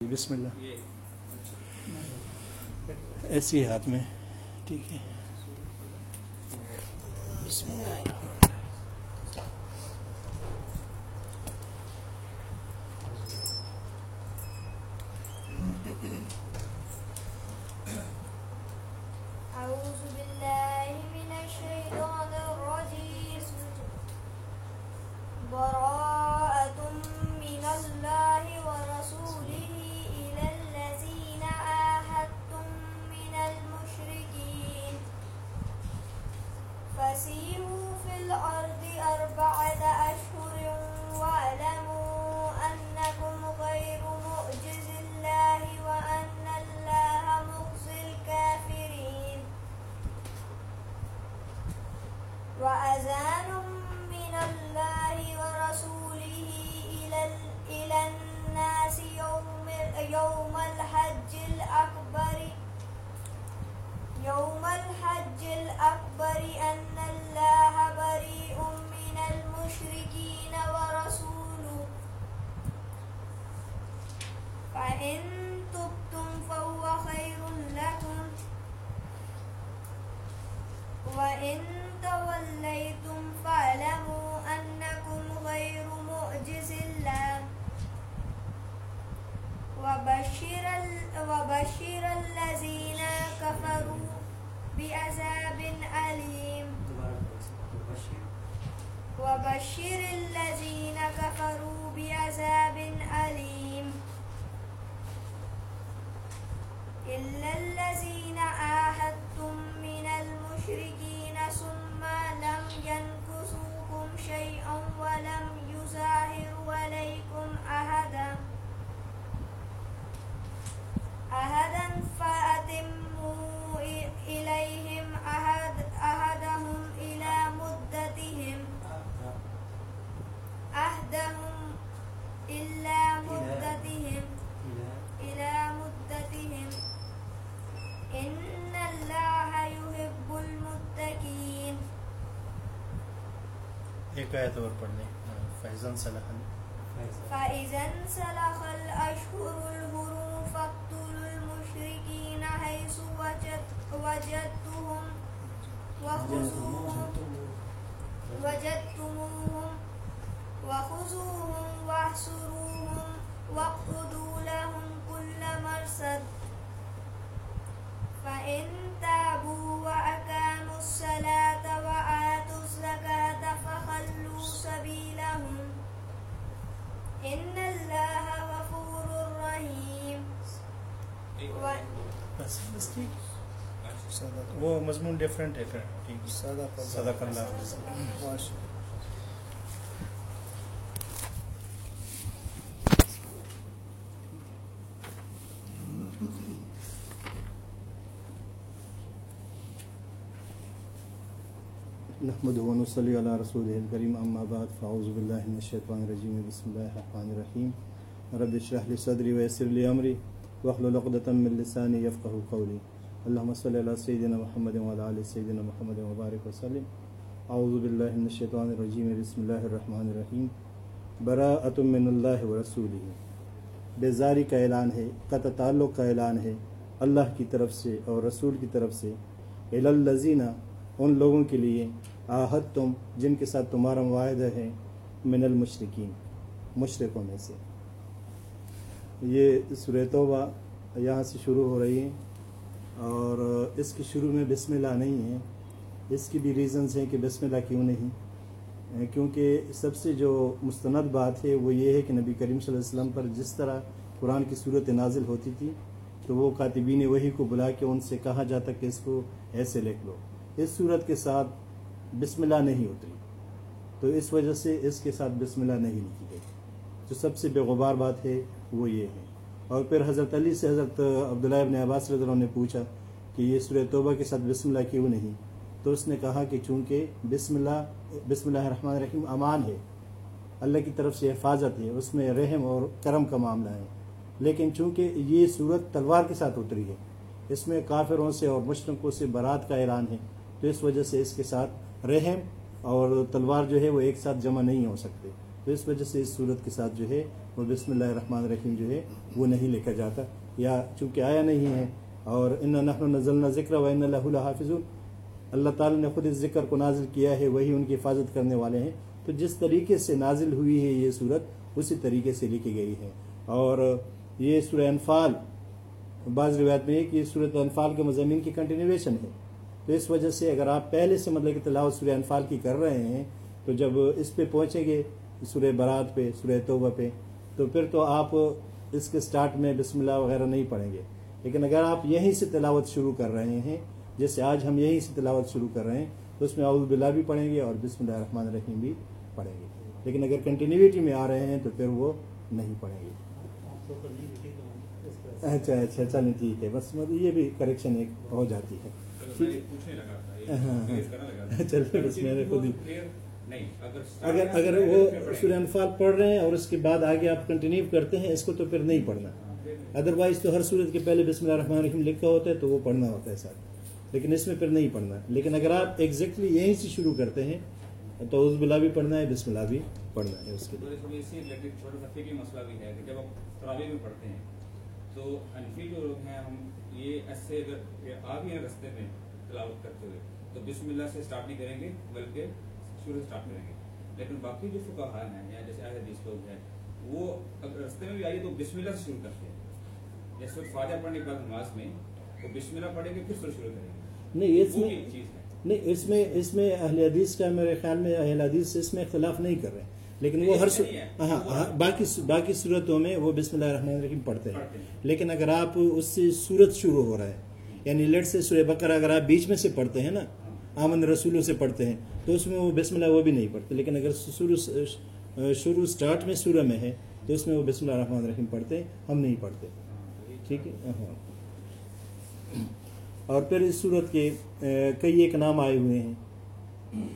جی، بسم اللہ ایسی ہاتھ میں ٹھیک ہے بسم اللہ فإن ایک آیت اور پڑھ لیں فیضان صلاح۔ فإذا انسلخ الأشهر الهرم فاقتلوا المشركين حيث وجد وجدتهم وخذوهم وجدتموهم وخذوهم واحصروهم واقعدوا لهم كل مرصد فإن تابوا وأقاموا الصلاة إن الله غفور بس بس ٹھیک وہ مضمون ڈفرینٹ ہے پھر ٹھیک صدق صدق اللہ نحمد ون صلی علیہ رسول الکریم اما بعد فاعوذ باللہ من الشیطان الرجیم بسم اللہ الرحمن الرحیم رب اشرح لی صدری ویسر لی امری واحلل عقدۃ من لسانی یفقهوا قولی اللهم صل علی سیدنا محمد وعلى آل سیدنا محمد وبارک وسلم. اعوذ باللہ من الشیطان الرجیم بسم اللہ الرحمن الرحیم براءۃ من اللہ ورسولہ بیزاری کا اعلان ہے، قطع تعلق کا اعلان ہے، اللہ کی طرف سے اور رسول کی طرف سے. الزینہ ان لوگوں کے لیے آحت تم، جن کے ساتھ تمہارا معاہدہ ہے، من المشرقین مشرقوں میں سے۔ یہ سورہ توبہ یہاں سے شروع ہو رہی ہے اور اس کی شروع میں بسم اللہ نہیں ہے۔ اس کی بھی ریزنز ہیں کہ بسم اللہ کیوں نہیں؟ کیونکہ سب سے جو مستند بات ہے وہ یہ ہے کہ نبی کریم صلی اللہ علیہ وسلم پر جس طرح قرآن کی صورت نازل ہوتی تھی تو وہ کاتبین وہی کو بلا کے ان سے کہا جاتا کہ اس کو ایسے لکھ لو۔ اس صورت کے ساتھ بسم اللہ نہیں اتری۔ تو اس وجہ سے اس کے ساتھ بسم اللہ نہیں لکھی گئی۔ جو سب سے بے غبار بات ہے وہ یہ ہے۔ اور پھر حضرت علی سے حضرت عبداللہ ابن عباس رضی اللہ عنہ نے پوچھا کہ یہ سورہ توبہ کے ساتھ بسم اللہ کیوں نہیں؟ تو اس نے کہا کہ چونکہ بسم اللہ بسم اللہ الرحمن الرحیم امان ہے، اللہ کی طرف سے حفاظت ہے، اس میں رحم اور کرم کا معاملہ ہے۔ لیکن چونکہ یہ صورت تلوار کے ساتھ اتری ہے، اس میں کافروں سے اور مشرقوں سے برات کا اعلان ہے۔ تو اس وجہ سے اس کے ساتھ رحم اور تلوار جو ہے وہ ایک ساتھ جمع نہیں ہو سکتے۔ تو اس وجہ سے اس صورت کے ساتھ جو ہے وہ بسم اللہ الرحمن الرحیم جو ہے وہ نہیں لکھا جاتا۔ یا چونکہ آیا نہیں ہے اور ان نحن نزلنا ذکر و ان اللہ حافظ اللہ تعالیٰ نے خود اس ذکر کو نازل کیا ہے، وہی ان کی حفاظت کرنے والے ہیں۔ تو جس طریقے سے نازل ہوئی ہے یہ صورت، اسی طریقے سے لکھی گئی ہے۔ اور یہ سورہ انفال، بعض روایت میں ہے کہ صورت انفال کے مضامین کی کنٹینیویشن ہے۔ تو اس وجہ سے اگر آپ پہلے سے مطلب کہ تلاوت سورہ انفال کی کر رہے ہیں، تو جب اس پہ پہنچیں گے، سورہ برات پہ، سورہ توبہ پہ، تو پھر تو آپ اس کے سٹارٹ میں بسم اللہ وغیرہ نہیں پڑھیں گے۔ لیکن اگر آپ یہیں سے تلاوت شروع کر رہے ہیں، جیسے آج ہم یہیں سے تلاوت شروع کر رہے ہیں، تو اس میں اعوذ باللہ بھی پڑھیں گے اور بسم اللہ الرحمن الرحیم بھی پڑھیں گے۔ لیکن اگر کنٹینیوٹی میں آ رہے ہیں، تو پھر وہ نہیں پڑھیں گے۔ اچھا اچھا چلیں، ٹھیک ہے۔ بس مطلب یہ بھی کریکشن ایک ہو جاتی ہے۔ چلے بس میں نے خود ہی۔ اگر اگر وہ سورہ انفال پڑھ رہے ہیں اور اس کے بعد آگے آپ کنٹینیو کرتے ہیں اس کو تو پھر نہیں پڑھنا۔ ادروائز تو ہر صورت کے پہلے بسم اللہ الرحمن الرحیم لکھا ہوتا ہے تو وہ پڑھنا ہوتا ہے ساتھ۔ لیکن اس میں پھر نہیں پڑھنا۔ لیکن اگر آپ ایگزیکٹلی یہیں سے شروع کرتے ہیں تو عز بلا بھی پڑھنا ہے بسم اللہ بھی پڑھنا ہے اس کے لیے۔ چھوٹا سا فقی مسئلہ بھی ہے کہ جب ہم تراویح میں پڑھتے ہیں تو حنفی جو لوگ ہیں ہم یہ ایسے اگر آ بھی ہیں رستے میں تلاوت کرتے ہوئے۔ تو بسم اللہ سے اسٹارٹ نہیں کریں گے بلکہ شروع اسٹارٹ کریں گے۔ لیکن باقی جو فقہ ہیں یا جیسے اہل حدیث لوگ ہیں وہ اگر رستے میں بھی آئیے تو بسم اللہ سے شروع کرتے ہیں۔ جیسے فاتحہ پڑھنے کے بعد نماز میں وہ بسم اللہ پڑھیں گے پھر شروع شروع کریں گے۔ نہیں اس میں نہیں اس میں اس میں اہل حدیث کا میرے خیال میں اہل حدیث اس میں اختلاف نہیں کر رہے ہیں۔ لیکن وہ ہر۔ ہاں ہاں باقی باقی صورتوں میں وہ بسم اللہ الرحمن الرحیم پڑھتے ہیں۔ لیکن اگر آپ اس سے صورت شروع ہو رہا ہے یعنی لیٹ سے سورہ بقرہ اگر آپ بیچ میں سے پڑھتے ہیں نا، آمن رسولوں سے پڑھتے ہیں، تو اس میں وہ بسم اللہ وہ بھی نہیں پڑھتے۔ لیکن اگر شروع شروع سٹارٹ میں سورہ میں ہے، تو اس میں وہ بسم اللہ الرحمن الرحیم پڑھتے ہیں ہم نہیں پڑھتے۔ ٹھیک ہے؟ ہاں۔ اور پھر اس صورت کے کئی ایک نام آئے ہوئے ہیں۔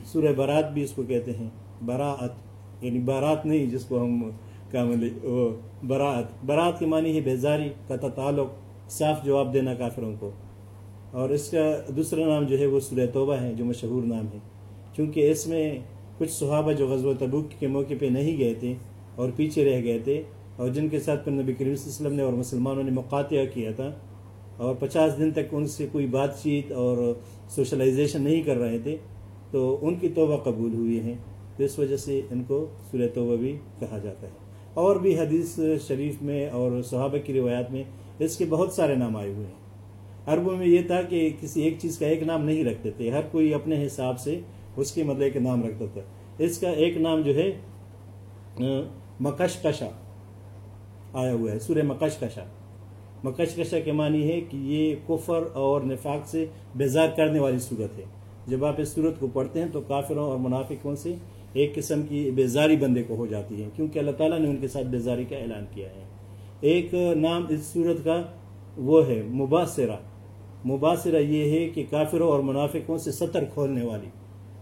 سورہ برات بھی اس کو کہتے ہیں۔ براعت یعنی بارات نہیں، جس کو ہم کیا ملے وہ براعت۔ برات کے معنی ہے بیزاری قطع تعلق صاف جواب دینا کافروں کو۔ اور اس کا دوسرا نام جو ہے وہ سورہ توبہ ہے، جو مشہور نام ہے۔ چونکہ اس میں کچھ صحابہ جو غزوہ تبوک کے موقع پہ نہیں گئے تھے اور پیچھے رہ گئے تھے، اور جن کے ساتھ پھر نبی کریم صلی اللہ علیہ وسلم نے اور مسلمانوں نے مقاطعہ کیا تھا، اور پچاس دن تک ان سے کوئی بات چیت اور سوشلائزیشن نہیں کر رہے تھے، تو ان کی توبہ قبول ہوئی ہیں تو اس وجہ سے ان کو سورہ توبہ بھی کہا جاتا ہے۔ اور بھی حدیث شریف میں اور صحابہ کی روایات میں اس کے بہت سارے نام آئے ہوئے ہیں۔ عربوں میں یہ تھا کہ کسی ایک چیز کا ایک نام نہیں رکھتے تھے، ہر کوئی اپنے حساب سے اس کے مطلب ایک نام رکھتا تھا۔ اس کا ایک نام جو ہے مکش کشا آیا ہوا ہے، سورہ مکش کشا مکش کشا کے معنی ہے کہ یہ کفر اور نفاق سے بیزار کرنے والی صورت ہے۔ جب آپ اس صورت کو پڑھتے ہیں تو کافروں اور منافقوں سے ایک قسم کی بیزاری بندے کو ہو جاتی ہے، کیونکہ اللہ تعالیٰ نے ان کے ساتھ بیزاری کا اعلان کیا ہے۔ ایک نام اس صورت کا وہ ہے، مباصرہ۔ مباصرہ یہ ہے کہ کافروں اور منافقوں سے سطر کھولنے والی۔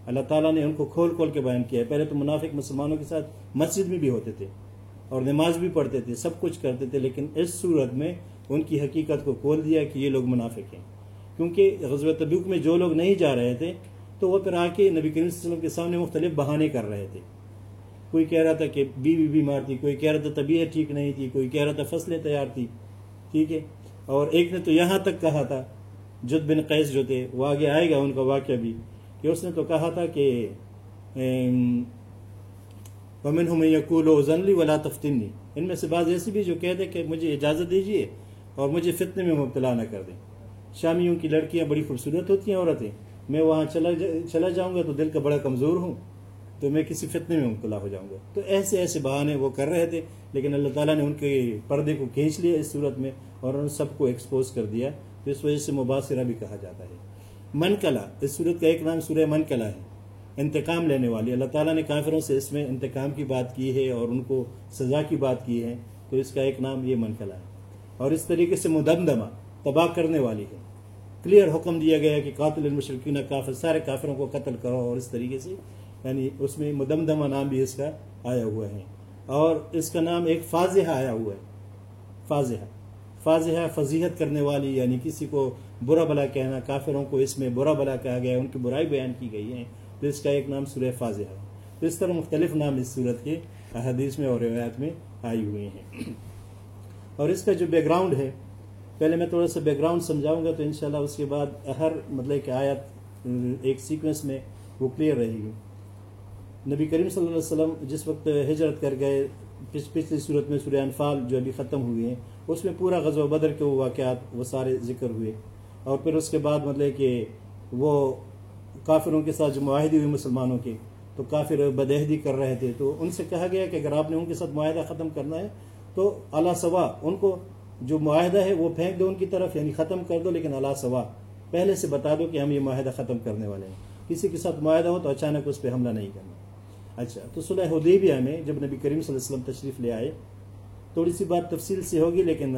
اللہ تعالیٰ نے ان کو کھول کھول کے بیان کیا۔ ہے پہلے تو منافق مسلمانوں کے ساتھ مسجد میں بھی ہوتے تھے اور نماز بھی پڑھتے تھے، سب کچھ کرتے تھے، لیکن اس صورت میں ان کی حقیقت کو کھول دیا کہ یہ لوگ منافق ہیں۔ کیونکہ غزوہ تبوک میں جو لوگ نہیں جا رہے تھے، تو وہ پھر آ کے نبی کریم صلی اللہ علیہ وسلم کے سامنے مختلف بہانے کر رہے تھے۔ کوئی کہہ رہا تھا کہ بیوی بیمار تھی، کوئی کہہ رہا تھا طبیعت ٹھیک نہیں تھی، کوئی کہہ رہا تھا فصلیں تیار تھی، ٹھیک ہے۔ اور ایک نے تو یہاں تک کہا تھا جد بن قیس جو تھے، وہ آگے آئے گا ان کا واقعہ بھی، کہ اس نے تو کہا تھا کہ ومن ہم یقول و ضنلی ولا تفتنی۔ ان میں سے بعض ایسی بھی جو کہتے کہ مجھے اجازت دیجیے اور مجھے فتنے میں مبتلا نہ کر دیں۔ شامیوں کی لڑکیاں بڑی خوبصورت ہوتی ہیں عورتیں۔ میں وہاں چلا جا، چلا جاؤں گا تو دل کا بڑا کمزور ہوں، تو میں کسی فتنے میں مبتلا ہو جاؤں گا۔ تو ایسے ایسے بہانے وہ کر رہے تھے، لیکن اللہ تعالیٰ نے ان کے پردے کو کھینچ لیا اس صورت میں اور ان سب کو ایکسپوز کر دیا۔ تو اس وجہ سے مباصرہ بھی کہا جاتا ہے۔ من کلا اس صورت کا ایک نام سورہ من کلا ہے۔ انتقام لینے والی، اللہ تعالیٰ نے کافروں سے اس میں انتقام کی بات کی ہے اور ان کو سزا کی بات کی ہے، تو اس کا ایک نام یہ من کلا ہے۔ اور اس طریقے سے مدمدمہ تباہ کرنے والی ہے۔ کلیئر حکم دیا گیا کہ قاتل المشرقین کافر، سارے کافروں کو قتل کرو اور اس طریقے سے یعنی اس میں مدمدمہ نام بھی اس کا آیا ہوا ہے۔ اور اس کا نام ایک فاضحہ آیا ہوا ہے۔ فاضحہ۔ فاضحہ فضیحت کرنے والی یعنی کسی کو برا بلا کہنا، کافروں کو اس میں برا بلا کہا گیا ہے، ان کی برائی بیان کی گئی ہے تو اس کا ایک نام سورہ فاضحہ ہے۔ تو اس طرح مختلف نام اس صورت کے احادیث میں اور روایات میں آئی ہوئی ہیں۔ اور اس کا جو بیک گراؤنڈ ہے، پہلے میں تھوڑا سا بیک گراؤنڈ سمجھاؤں گا تو انشاءاللہ اس کے بعد ہر مطلب کہ آیت، ایک سیکوینس میں وہ کلیئر رہے گی۔ نبی کریم صلی اللہ علیہ وسلم جس وقت ہجرت کر گئے، پچھلی صورت میں سورہ انفال جو ابھی ختم ہوئی ہیں اس میں پورا غزوہ بدر کے وہ واقعات، وہ سارے ذکر ہوئے۔ اور پھر اس کے بعد مطلب کہ وہ کافروں کے ساتھ جو معاہدے ہوئے مسلمانوں کے، تو کافر بدہدی کر رہے تھے۔ تو ان سے کہا گیا کہ اگر آپ نے ان کے ساتھ معاہدہ ختم کرنا ہے، تو اللہ سوا ان کو جو معاہدہ ہے وہ پھینک دو ان کی طرف یعنی ختم کر دو، لیکن اللہ سوا پہلے سے بتا دو کہ ہم یہ معاہدہ ختم کرنے والے ہیں۔ کسی کے ساتھ معاہدہ ہو تو اچانک اس پہ حملہ نہیں کرنا۔ اچھا تو صلح حدیبیہ میں جب نبی کریم صلی اللہ علیہ وسلم تشریف لے آئے تھوڑی سی بات تفصیل سے ہوگی، لیکن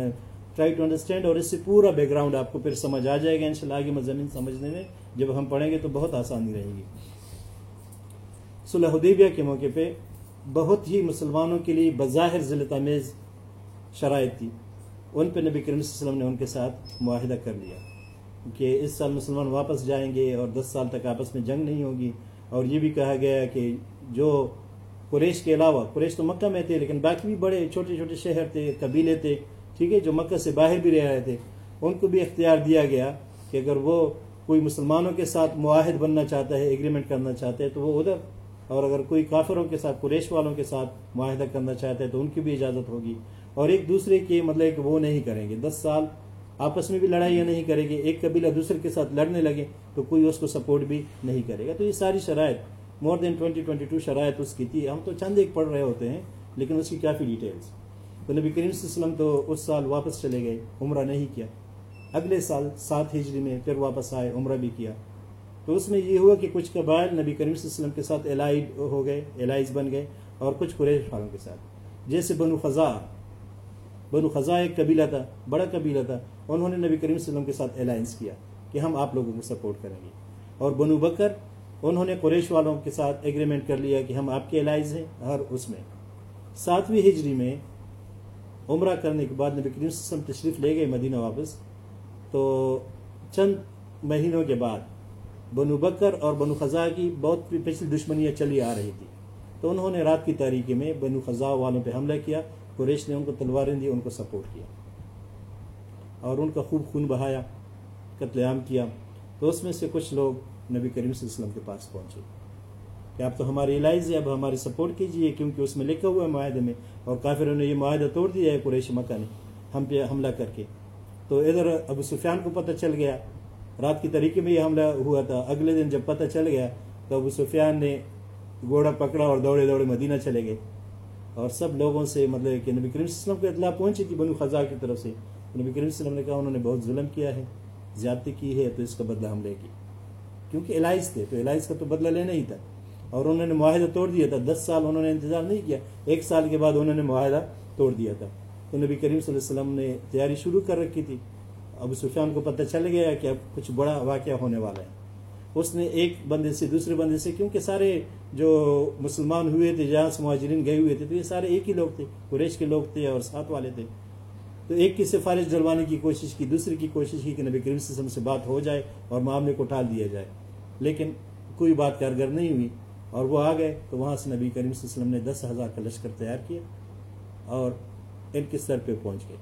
ٹرائی ٹو انڈرسٹینڈ اور اس سے پورا بیک گراؤنڈ آپ کو پھر سمجھ آ جائے گا ان شاء اللہ آگے مضامین سمجھنے میں جب ہم پڑھیں گے تو بہت آسانی رہے گی۔ صلح حدیبیہ کے موقع پہ بہت ہی مسلمانوں کے لیے بظاہر ذلت آمیز شرائط تھی۔ ان پہ نبی کریم صلی اللہ علیہ وسلم نے ان کے ساتھ معاہدہ کر لیا کہ اس سال مسلمان واپس جائیں گے اور دس سال تک آپس میں جنگ نہیں ہوگی۔ اور یہ بھی کہا گیا کہ جو قریش کے علاوہ، قریش تو مکہ میں تھے، لیکن باقی بھی بڑے چھوٹے چھوٹے شہر تھے، قبیلے تھے، ٹھیک ہے، جو مکہ سے باہر بھی رہ رہے تھے، ان کو بھی اختیار دیا گیا کہ اگر وہ کوئی مسلمانوں کے ساتھ معاہد بننا چاہتا ہے ایگریمنٹ کرنا چاہتے ہیں تو وہ ادھر، اور اگر کوئی کافروں کے ساتھ، قریش والوں کے ساتھ معاہدہ کرنا چاہتے ہیں تو ان کی بھی اجازت ہوگی۔ اور ایک دوسرے کی مطلب کہ وہ نہیں کریں گے۔ دس سال آپس میں بھی لڑائیاں نہیں کریں گے، ایک قبیلہ دوسرے کے ساتھ لڑنے لگے، تو کوئی اس کو سپورٹ بھی نہیں کرے گا۔ تو یہ ساری شرائط more than twenty twenty two شرائط اس کی تھی۔ ہم تو چند ایک پڑھ رہے ہوتے ہیں، لیکن اس کی کافی ڈیٹیلس تو نبی کریم صلی اللہ علیہ وسلم تو اس سال واپس چلے گئے، عمرہ نہیں کیا۔ اگلے سال سات ہجری میں پھر واپس آئے، عمرہ بھی کیا۔ تو اس میں یہ ہوا کہ کچھ قبائل نبی کریم صلی اللہ علیہ وسلم کے ساتھ الائڈ ہو گئے الائز بن گئے، اور کچھ قریش والوں کے ساتھ۔ جیسے بنو خزاں بنو خزاں ایک قبیلہ تھا، بڑا قبیلہ تھا۔ انہوں نے نبی کریم صلی اللہ علیہ وسلم کے ساتھ الائنس کیا کہ ہم آپ لوگوں کو سپورٹ کریں گے۔ اور بنو بکر انہوں نے قریش والوں کے ساتھ ایگریمنٹ کر لیا کہ ہم آپ کے الائز ہیں ہر اس میں۔ ساتویں ہجری میں عمرہ کرنے کے بعد نبی کریم صلی اللہ علیہ وسلم تشریف لے گئے مدینہ واپس۔ تو چند مہینوں کے بعد بنو بکر اور بنو خزاں کی بہت پچھلی دشمنیاں چلی آ رہی تھی تو انہوں نے رات کی تاریخی میں بنو خزاں والوں پہ حملہ کیا، قریش نے ان کو تلواریں دی، ان کو سپورٹ کیا۔ اور ان کا خوب خون بہایا، قتل عام کیا۔ تو اس میں سے کچھ لوگ نبی کریم صلی اللہ علیہ وسلم کے پاس پہنچے۔ کہ آپ تو ہماری الائز ہے اب ہماری سپورٹ کیجیے کیونکہ اس میں لکھا ہوا ہے معاہدے میں، اور کافروں نے یہ معاہدہ توڑ دیا ہے قریش مکہ نے، ہم پہ حملہ کر کے۔ تو ادھر ابو سفیان کو پتہ چل گیا، رات کی طریقے میں یہ حملہ ہوا تھا۔ اگلے دن جب پتہ چل گیا، تو ابو سفیان نے گھوڑا پکڑا اور دوڑے دوڑے مدینہ چلے گئے۔ اور سب لوگوں سے مطلب کہ نبی کریم صلی اللہ علیہ وسلم کو اطلاع پہنچی تھی بنو خزاں کی طرف سے۔ نبی کریم صلی اللہ علیہ وسلم نے کہا، انہوں نے بہت ظلم کیا ہے، زیادتی کی ہے، تو اس کا بدلہ ہم لے گی کیونکہ الائز تھے، تو الائز کا تو بدلہ لینا ہی تھا۔ اور انہوں نے معاہدہ توڑ دیا تھا۔ دس سال انہوں نے انتظار نہیں کیا۔ ایک سال کے بعد انہوں نے معاہدہ توڑ دیا تھا۔ تو نبی کریم صلی اللہ علیہ وسلم نے تیاری شروع کر رکھی تھی۔ ابو سفیان کو پتہ چل گیا کہ اب کچھ بڑا واقعہ ہونے والا ہے۔ اس نے ایک بندے سے، دوسرے بندے سے، کیونکہ سارے جو مسلمان ہوئے تھے، جہاں سے مہاجرین گئے ہوئے تھے، تو یہ سارے ایک ہی لوگ تھے۔ قریش کے لوگ تھے اور ساتھ والے تھے۔ تو ایک کی سفارش ڈلوانے کی کوشش کی، دوسرے کی کوشش کی کہ نبی کریم صلی اللہ علیہ وسلم سے بات ہو جائے اور معاملے کو ٹال دیا جائے۔ لیکن کوئی بات کارگر نہیں ہوئی اور وہ آ گئے تو وہاں سے نبی کریم صلی اللہ علیہ وسلم نے دس ہزار کا لشکر تیار کیا اور ان کے سر پہ پہنچ گئے۔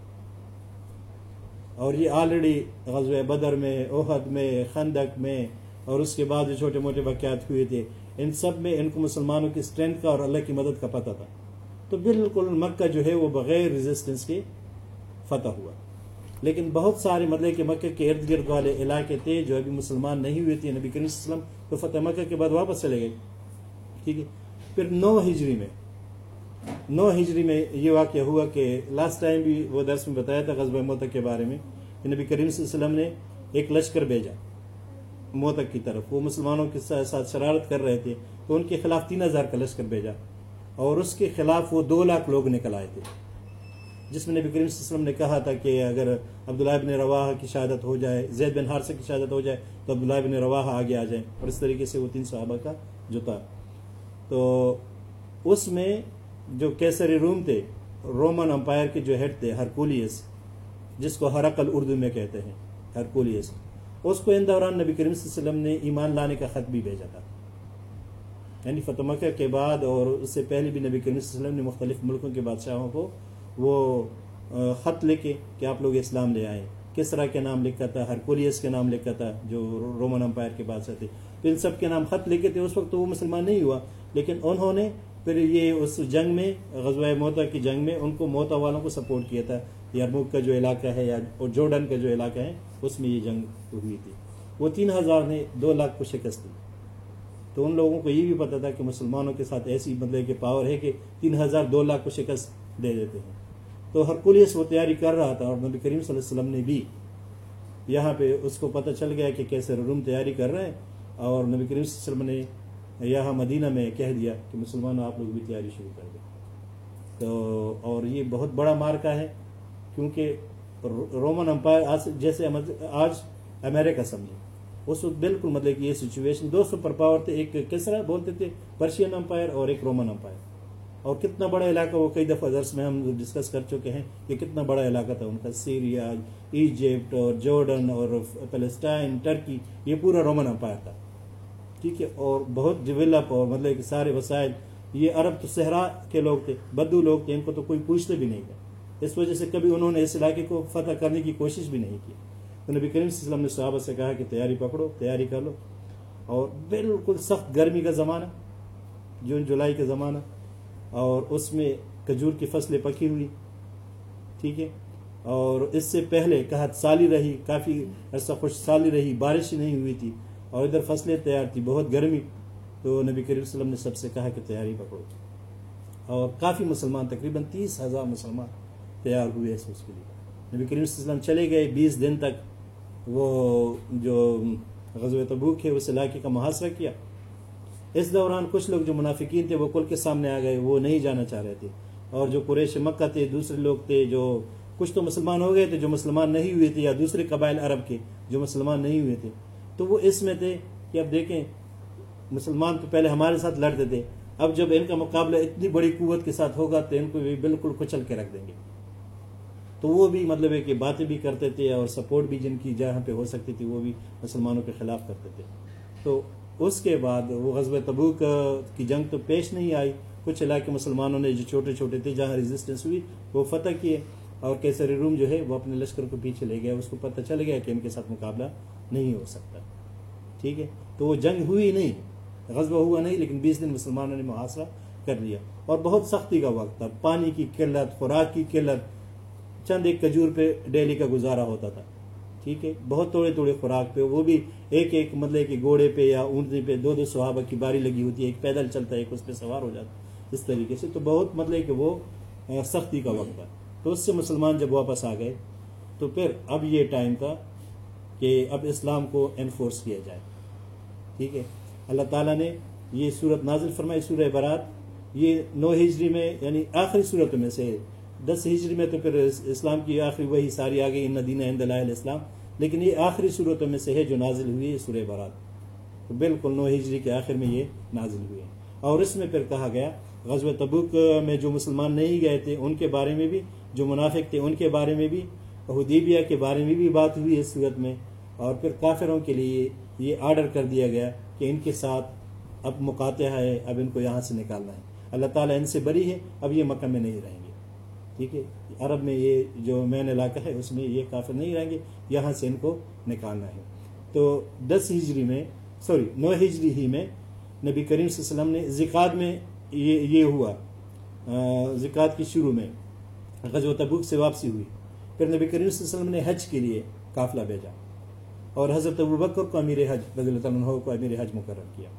اور یہ آلریڈی غزوہ بدر میں اوہد میں، خندق میں اور اس کے بعد جو چھوٹے موٹے واقعات ہوئے تھے، ان سب میں ان کو مسلمانوں کی اسٹرینتھ کا اور اللہ کی مدد کا پتہ تھا۔ تو بالکل مکہ جو ہے وہ بغیر ریزسٹنس کے فتح ہوا۔ لیکن بہت سارے مطلب کہ مکہ کے ارد گرد والے علاقے تھے جو ابھی مسلمان نہیں ہوئے تھے نبی کریم صلی اللہ علیہ وسلم تو فتح مکہ کے بعد واپس چلے گئے۔ ٹھیک ہے؟ پھر نو ہجری میں، نو ہجری میں یہ واقعہ ہوا کہ لاسٹ ٹائم بھی وہ درس میں بتایا تھا غزب موتک کے بارے میں، کہ نبی کریم صلی اللہ علیہ وسلم نے ایک لشکر بھیجا موتک کی طرف۔ وہ مسلمانوں کے ساتھ شرارت کر رہے تھے تو ان کے خلاف تین ہزار کا لشکر بھیجا اور اس کے خلاف وہ دو لاکھ لوگ نکل آئے تھے۔ جس میں نبی کریم صلی اللہ علیہ وسلم نے کہا تھا کہ اگر عبداللہ ابن رواح کی شہادت ہو جائے، زید بن حارثہ کی شہادت ہو جائے، تو عبداللہ ابن رواح آگے آ جائیں۔ اور اس طریقے سے وہ تین صحابہ کا جو تھا تو اس میں جو کیسری روم تھے، رومن امپائر کے جو ہیڈ تھے، ہرکولیس، جس کو ہرقل اردو میں کہتے ہیں، ہرکولیس، اس کو ان دوران نبی کریم صلی اللہ علیہ وسلم نے ایمان لانے کا خط بھی بھیجا تھا۔ یعنی فتح مکہ کے بعد اور اس سے پہلے بھی نبی کریم صلی اللہ علیہ وسلم نے مختلف ملکوں کے بادشاہوں کو وہ خط لکھے کہ آپ لوگ اسلام لے آئیں کس طرح کے نام لکھا تھا؟ ہرکولیس کے نام لکھا تھا جو رومن امپائر کے بادشاہ تھے۔ پھر ان سب کے نام خط لکھے تھے، اس وقت تو وہ مسلمان نہیں ہوا۔ لیکن انہوں نے پھر یہ اس جنگ میں، غزوہ موتا کی جنگ میں، ان کو موتا والوں کو سپورٹ کیا تھا۔ یارموک کا جو علاقہ ہے یا اور جورڈن کا جو علاقہ ہے، اس میں یہ جنگ ہوئی تھی۔ وہ تین ہزار نے دو لاکھ کو شکست دی۔ تو ان لوگوں کو یہ بھی پتا تھا کہ مسلمانوں کے ساتھ ایسی مطلب کہ پاور ہے کہ تین ہزار دو لاکھ کو شکست دے دیتے ہیں۔ تو ہرکولیس وہ تیاری کر رہا تھا اور نبی کریم صلی اللہ علیہ وسلم نے بھی یہاں پہ اس کو پتہ چل گیا کہ کیسے روم تیاری کر رہے ہیں اور نبی کریم صلی اللہ علیہ وسلم نے یہاں مدینہ میں کہہ دیا کہ مسلمانوں آپ لوگ بھی تیاری شروع کر دیں۔ تو اور یہ بہت بڑا مارکا ہے کیونکہ رومن امپائر آج جیسے آج امریکہ سمجھے اس وقت بالکل مطلب کہ یہ سچویشن دو سپر پاور تھے، ایک کس طرح بولتے تھے، پرشین امپائر اور ایک رومن امپائر۔ اور کتنا بڑا علاقہ وہ کئی دفعہ درس میں ہم ڈسکس کر چکے ہیں کہ کتنا بڑا علاقہ تھا ان کا، سیریا، ایجپٹ اور جارڈن اور فلسطین ٹرکی یہ پورا رومن امپائر تھا۔ ٹھیک ہے، اور بہت ڈیولپ اور مطلب کہ سارے وسائل۔ یہ عرب تو صحرا کے لوگ تھے، بدو لوگ تھے، ان کو تو کوئی پوچھتے بھی نہیں تھا اس وجہ سے کبھی انہوں نے اس علاقے کو فتح کرنے کی کوشش بھی نہیں کی۔ تو نبی کریم صلی اللہ علیہ وسلم نے صحابہ سے کہا کہ تیاری پکڑو، تیاری کر لو۔ اور بالکل سخت گرمی کا زمانہ، جون جولائی کا زمانہ۔ اور اس میں کھجور کی فصلیں پکی ہوئی۔ ٹھیک ہے؟ اور اس سے پہلے قحط سالی رہی، کافی عرصہ خوش سالی رہی، بارش نہیں ہوئی تھی۔ اور ادھر فصلیں تیار تھی بہت گرمی۔ تو نبی کریم صلی اللہ علیہ وسلم نے سب سے کہا کہ تیاری پکڑو۔ اور کافی مسلمان، تقریباً تیس ہزار مسلمان تیار ہوئے اس اس کے لیے۔ نبی کریم صلی اللہ علیہ وسلم چلے گئے، بیس دن تک وہ جو غزوہ تبوک ہے، اس علاقے کا محاصرہ کیا۔ اس دوران کچھ لوگ جو منافقین تھے وہ کل کے سامنے آ گئے، وہ نہیں جانا چاہ رہے تھے۔ اور جو قریش مکہ تھے، دوسرے لوگ تھے جو کچھ تو مسلمان ہو گئے تھے جو مسلمان نہیں ہوئے تھے، یا دوسرے قبائل عرب کے جو مسلمان نہیں ہوئے تھے۔ تو وہ اس میں تھے کہ اب دیکھیں، مسلمان تو پہلے ہمارے ساتھ لڑتے تھے۔ اب جب ان کا مقابلہ اتنی بڑی قوت کے ساتھ ہوگا تو ان کو بھی بالکل کچل کے رکھ دیں گے۔ تو وہ بھی مطلب ہے کہ باتیں بھی کرتے تھے اور سپورٹ بھی جن کی جہاں پہ ہو سکتی تھی، وہ بھی مسلمانوں کے خلاف کرتے تھے۔ تو اس کے بعد وہ غزب تبوک کی جنگ تو پیش نہیں آئی. کچھ علاقے مسلمانوں نے جو چھوٹے چھوٹے تھے، جہاں ریزسٹنس ہوئی، وہ فتح کیے اور کیسری روم جو ہے، وہ اپنے لشکر کو پیچھے لے گیا. اس کو پتہ چل گیا کہ ان کے ساتھ مقابلہ نہیں ہو سکتا. ٹھیک ہے؟ تو وہ جنگ ہوئی نہیں. غزبہ ہوا نہیں، لیکن بیس دن مسلمانوں نے محاصرہ کر لیا. اور بہت سختی کا وقت تھا. پانی کی قلت، خوراک کی قلت، چند ایک کجور پہ ڈیلی کا گزارا ہوتا تھا. ٹھیک ہے؟ بہت تھوڑے تھوڑے خوراک پہ، وہ بھی ایک ایک مطلب کہ گھوڑے پہ یا اونٹنی پہ دو دو صحابہ کی باری لگی ہوتی ہے، ایک پیدل چلتا ہے، ایک اس پہ سوار ہو جاتا ہے، اس طریقے سے۔ تو بہت مطلب کہ وہ سختی کا وقت تھا۔ تو اس سے مسلمان جب واپس آ گئے، تو پھر اب یہ ٹائم تھا کہ اب اسلام کو انفورس کیا جائے۔ ٹھیک ہے؟ اللہ تعالیٰ نے یہ صورت نازل فرمائی، سورہ برات۔ یہ نو ہجری میں یعنی آخری صورتوں میں سے دس ہجری میں تو پھر اسلام کی آخری وہی ساری آ گئی، ان دین عند اللہ لیکن یہ آخری صورتوں میں سے ہے جو نازل ہوئی ہے سورہ برات تو بالکل نو ہجری کے آخر میں یہ نازل ہوئی ہے۔ اور اس میں پھر کہا گیا، غزوہ تبوک میں جو مسلمان نہیں گئے تھے، ان کے بارے میں بھی، جو منافق تھے، ان کے بارے میں بھی، حدیبیہ کے بارے میں بھی بات ہوئی اس صورت میں. اور پھر کافروں کے لیے یہ آرڈر کر دیا گیا کہ ان کے ساتھ اب مقاطع ہے، اب ان کو یہاں سے نکالنا ہے۔ اللہ تعالیٰ ان سے بری ہے، اب یہ مکہ میں نہیں رہیں۔ گے ٹھیک ہے، عرب میں یہ جو مین علاقہ ہے، اس میں یہ کافر نہیں رہیں گے، یہاں سے ان کو نکالنا ہے۔ تو دس ہجری میں، سوری، نو ہجری ہی میں نبی کریم صلی اللہ علیہ وسلم نے زکات میں یہ یہ ہوا۔ زکات کی شروع میں غزوہ تبوک سے واپسی ہوئی۔ پھر نبی کریم صلی اللہ علیہ وسلم نے حج کے لیے قافلہ بھیجا۔ اور حضرت ابوبکر کو امیر حج، رضی اللہ عنہ کو امیر حج مقرر کیا۔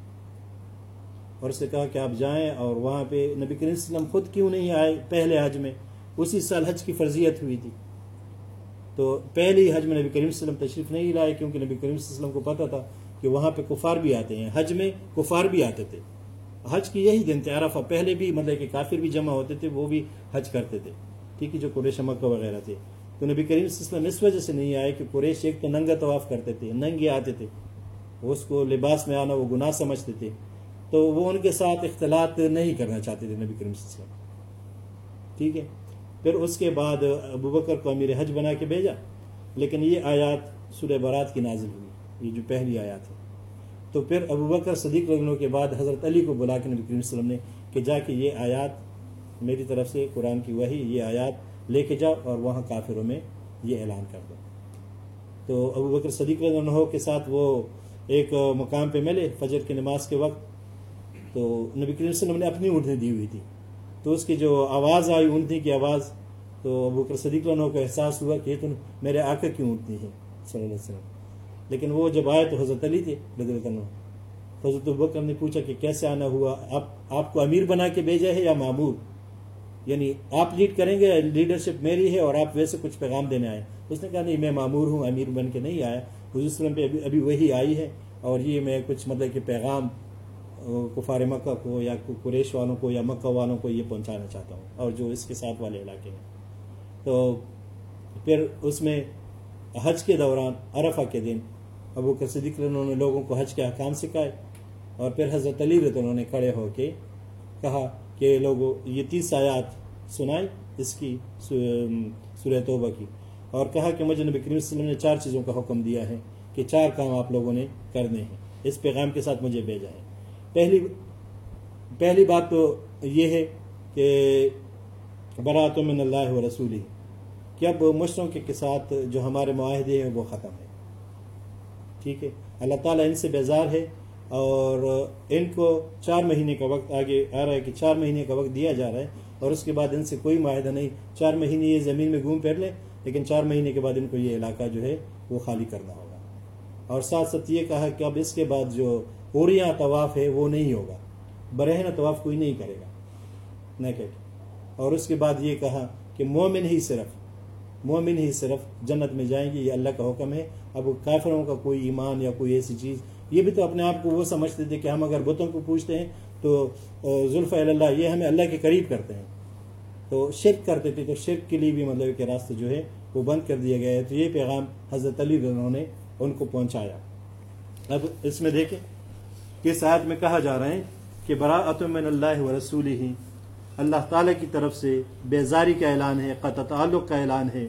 اور اس سے کہا کہ آپ جائیں اور وہاں پہ نبی کریم صلی اللہ علیہ وسلم خود کیوں نہیں آئے پہلے حج میں؟ اسی سال حج کی فرضیت ہوئی تھی۔ تو پہلی حج میں نبی کریم صلی اللہ علیہ وسلم تشریف نہیں لائے، کیونکہ نبی کریم صلی اللہ علیہ وسلم کو پتا تھا کہ وہاں پہ کفار بھی آتے ہیں۔ حج میں کفار بھی آتے تھے۔ حج کی یہی دن تھے۔ عرفہ پہلے بھی مطلب کہ کافر بھی جمع ہوتے تھے، وہ بھی حج کرتے تھے۔ ٹھیک ہے، جو قریش مکہ وغیرہ تھے۔ تو نبی کریم صلی اللہ علیہ وسلم اس وجہ سے نہیں آئے کہ قریش ایک تو ننگا طواف کرتے تھے، ننگے آتے تھے۔ اس کو لباس میں آنا، وہ گناہ سمجھتے تھے۔ تو وہ ان کے ساتھ اختلاط نہیں کرنا چاہتے تھے نبی کریم صلی اللہ علیہ وسلم۔ ٹھیک ہے۔ پھر اس کے بعد ابو بکر کو امیر حج بنا کے بھیجا۔ لیکن یہ آیات سورہ برات کی نازل ہوئی۔ یہ جو پہلی آیات ہے۔ تو پھر ابو بکر صدیق رضی کے بعد حضرت علی کو بلا کے نبی کریم وسلم نے کہ جا کے یہ آیات میری طرف سے قرآن کی وہی یہ آیات لے کے جاؤ اور وہاں کافروں میں یہ اعلان کر دو۔ تو ابو بکر صدیق رضی اللہ کے ساتھ وہ ایک مقام پہ ملے فجر کی نماز کے وقت۔ تو نبی کریم صلی اللہ علیہ وسلم نے اپنی اونٹنی دی ہوئی تھی تو اس کی جو آواز آئی، اونٹنی کی آواز، تو ابو بکر صدیق اللہ عنہ کو احساس ہوا کہ یہ تو میرے آقا کی اونٹنی ہے، صلی اللہ علیہ وسلم۔ لیکن وہ جب آئے تو حضرت علی تھے، رضی اللہ عنہ۔ تو حضرت بکر نے پوچھا کہ کیسے آنا ہوا؟ آپ آپ کو امیر بنا کے بھیجا ہے یا معمور؟ یعنی آپ لیڈ کریں گے، لیڈرشپ میری ہے اور آپ ویسے کچھ پیغام دینے آئے۔ اس نے کہا، نہیں، میں معمور ہوں، امیر بن کے نہیں آیا۔ حضور وسلم پہ ابھی ابھی وہی آئی ہے اور یہ میں کچھ مطلب کہ پیغام کفار مکہ کو یا قریش والوں کو یا مکہ والوں کو یہ پہنچانا چاہتا ہوں اور جو اس کے ساتھ والے علاقے ہیں۔ تو پھر اس میں حج کے دوران عرفہ کے دن ابو کے صدیق انہوں نے لوگوں کو حج کے احکام سکھائے اور پھر حضرت علی رضی انہوں نے کھڑے ہو کے کہا کہ لوگوں یہ تیس آیات سنائی اس کی، سورہ توبہ کی۔ اور کہا کہ مجھے نبی کریم صلی اللہ علیہ وسلم نے چار چیزوں کا حکم دیا ہے کہ چار کام آپ لوگوں نے کرنے ہیں۔ اس پیغام کے ساتھ مجھے بھیجا ہے۔ پہلی پہلی بات تو یہ ہے کہ برات من اللہ و رسول کہ اب مشرقوں کے ساتھ جو ہمارے معاہدے ہیں وہ ختم ہے ٹھیک ہے؟ اللہ تعالیٰ ان سے بیزار ہے اور ان کو چار مہینے کا وقت آگے آ رہا ہے کہ چار مہینے کا وقت دیا جا رہا ہے اور اس کے بعد ان سے کوئی معاہدہ نہیں۔ چار مہینے یہ زمین میں گھوم پھر لیں لیکن چار مہینے کے بعد ان کو یہ علاقہ جو ہے وہ خالی کرنا ہوگا۔ اور ساتھ ساتھ یہ کہا کہ اب اس کے بعد جو اوریاں طواف ہے، وہ نہیں ہوگا۔ برہنہ طواف کوئی نہیں کرے گا۔ نیکٹ اور اس کے بعد یہ کہا کہ مومن ہی صرف، مومن ہی صرف جنت میں جائیں گے، یہ اللہ کا حکم ہے۔ اب کافروں کا کوئی ایمان یا کوئی ایسی چیز، یہ بھی تو اپنے آپ کو وہ سمجھتے تھے کہ ہم اگر بتوں کو پوچھتے ہیں تو ظلف اللہ یہ ہمیں اللہ کے قریب کرتے ہیں۔ تو شرک کرتے تھے، تو شرک کے لیے بھی مطلب کہ راستہ جو ہے وہ بند کر دیا گیا ہے۔ تو یہ پیغام حضرت علی انہوں نے ان کو پہنچایا۔ اب اس میں دیکھیں۔ کس آیت میں کہا جا رہا ہے کہ براءت من اللہ و رسول ہی اللہ تعالی کی طرف سے بیزاری کا اعلان ہے، قطع تعلق کا اعلان ہے،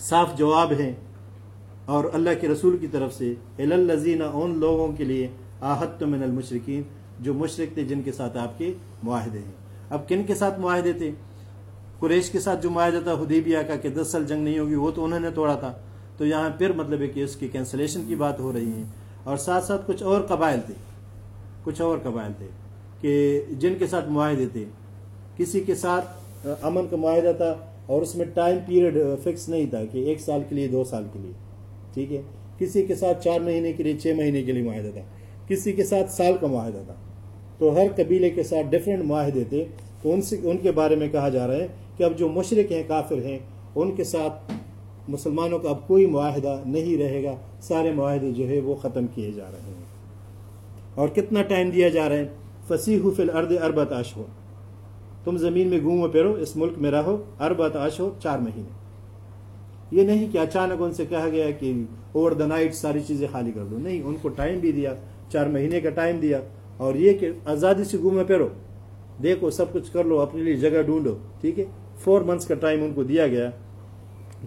صاف جواب ہے، اور اللہ کے رسول کی طرف سے الزینہ ان لوگوں کے لیے آحت من المشرقین جو مشرق تھے جن کے ساتھ آپ کے معاہدے ہیں۔ اب کن کے ساتھ معاہدے تھے؟ قریش کے ساتھ جو معاہدہ تھا، حدیبیہ کا، کہ دس سال جنگ نہیں ہوگی، وہ تو انہوں نے توڑا تھا۔ تو یہاں پھر مطلب ہے کہ اس کی کینسلیشن کی بات ہو رہی ہے۔ اور ساتھ ساتھ کچھ اور قبائل تھے، کچھ اور قبائل تھے کہ جن کے ساتھ معاہدے تھے۔ کسی کے ساتھ امن کا معاہدہ تھا اور اس میں ٹائم پیریڈ فکس نہیں تھا کہ ایک سال کے لیے، دو سال کے لیے۔ ٹھیک ہے؟ کسی کے ساتھ چار مہینے کے لیے، چھ مہینے کے لیے معاہدہ تھا۔ کسی کے ساتھ سال کا معاہدہ تھا۔ تو ہر قبیلے کے ساتھ ڈفرینٹ معاہدے تھے۔ تو ان سے، ان کے بارے میں کہا جا رہا ہے کہ اب جو مشرق ہیں، کافر ہیں، ان کے ساتھ مسلمانوں کا اب کوئی معاہدہ نہیں رہے گا، سارے معاہدے جو ہے وہ ختم کیے جا رہے ہیں۔ اور کتنا ٹائم دیا جا رہا ہے؟ فصیح فی الارض اربت آشو تم زمین میں گھومو پھرو، اس ملک میں رہو اربت آشو چار مہینے۔ یہ نہیں کہ اچانک ان سے کہا گیا کہ اوور دا نائٹ ساری چیزیں خالی کر دو۔ نہیں، ان کو ٹائم بھی دیا، چار مہینے کا ٹائم دیا۔ اور یہ کہ آزادی سے گھومے پھرو۔ دیکھو، سب کچھ کر لو، اپنے لیے جگہ ڈھونڈو۔ ٹھیک ہے؟ فور منتھس کا ٹائم ان کو دیا گیا۔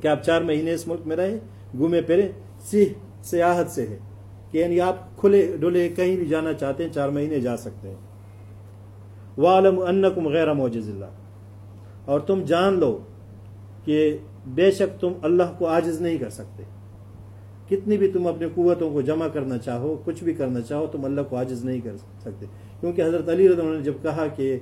کہ آپ چار مہینے اس ملک میں رہے گھومے پھرے سیاحت سیاحت سے ہے کہ یعنی آپ کھلے ڈولے کہیں بھی جانا چاہتے ہیں، چار مہینے جا سکتے ہیں۔ والم انکم غیر موجز اللہ اور تم جان لو کہ بے شک تم اللہ کو عاجز نہیں کر سکتے۔ کتنی بھی تم اپنی قوتوں کو جمع کرنا چاہو، کچھ بھی کرنا چاہو، تم اللہ کو عاجز نہیں کر سکتے۔ کیونکہ حضرت علی رضی اللہ نے جب کہا کہ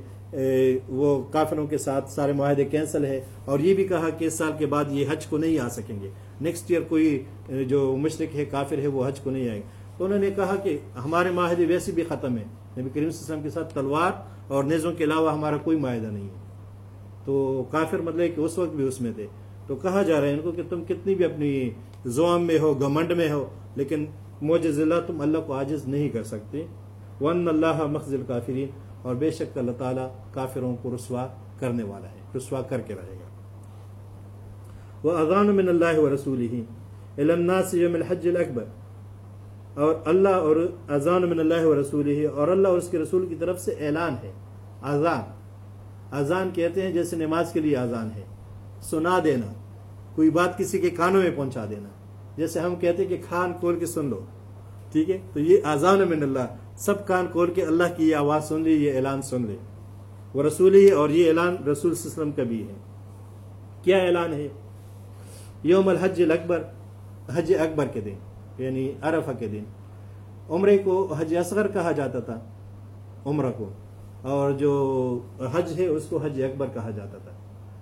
وہ کافروں کے ساتھ سارے معاہدے کینسل ہے اور یہ بھی کہا کہ اس سال کے بعد یہ حج کو نہیں آ سکیں گے۔ نیکسٹ ایئر کوئی جو مشرق ہے، کافر ہے، وہ حج کو نہیں آئے گا تو انہوں نے کہا کہ ہمارے معاہدے ویسے بھی ختم ہیں۔ نبی کریم صلی اللہ علیہ وسلم کے ساتھ تلوار اور نیزوں کے علاوہ ہمارا کوئی معاہدہ نہیں ہے۔ تو کافر مطلب کہ اس وقت بھی اس میں تھے۔ تو کہا جا رہا ہے ان کو کہ تم کتنی بھی اپنی زوم میں ہو گمنڈ میں ہو، لیکن موجز اللہ تم اللہ کو عاجز نہیں کر سکتے۔ ون اللہ مخزل کافرین اور بے شک اللہ تعالیٰ کافروں کو رسوا کرنے والا ہے، رسوا کر کے رہے گا۔ وہ اذان من اللہ و رسول ہی الناس یوم الحج الاکبر اور اللہ اور اذان من اللہ و رسول ہی اور اللہ اور اس کے رسول کی طرف سے اعلان ہے، اذان۔ اذان کہتے ہیں جیسے نماز کے لیے اذان ہے۔ سنا دینا، کوئی بات کسی کے کانوں میں پہنچا دینا۔ جیسے ہم کہتے ہیں کہ کھان کھول کے سن لو، ٹھیک ہے؟ تو یہ آزان من اللہ سب کان کھول کے اللہ کی یہ آواز سن لے، یہ اعلان سن لے۔ وہ رسول ہی اور یہ اعلان رسول صلی اللہ علیہ وسلم کا بھی ہے۔ کیا اعلان ہے؟ یوم الحج الاکبر، حج اکبر کے دن یعنی عرفہ کے دن۔ عمرے کو حج اصغر کہا جاتا تھا، عمرہ کو۔ اور جو حج ہے، اس کو حج اکبر کہا جاتا تھا۔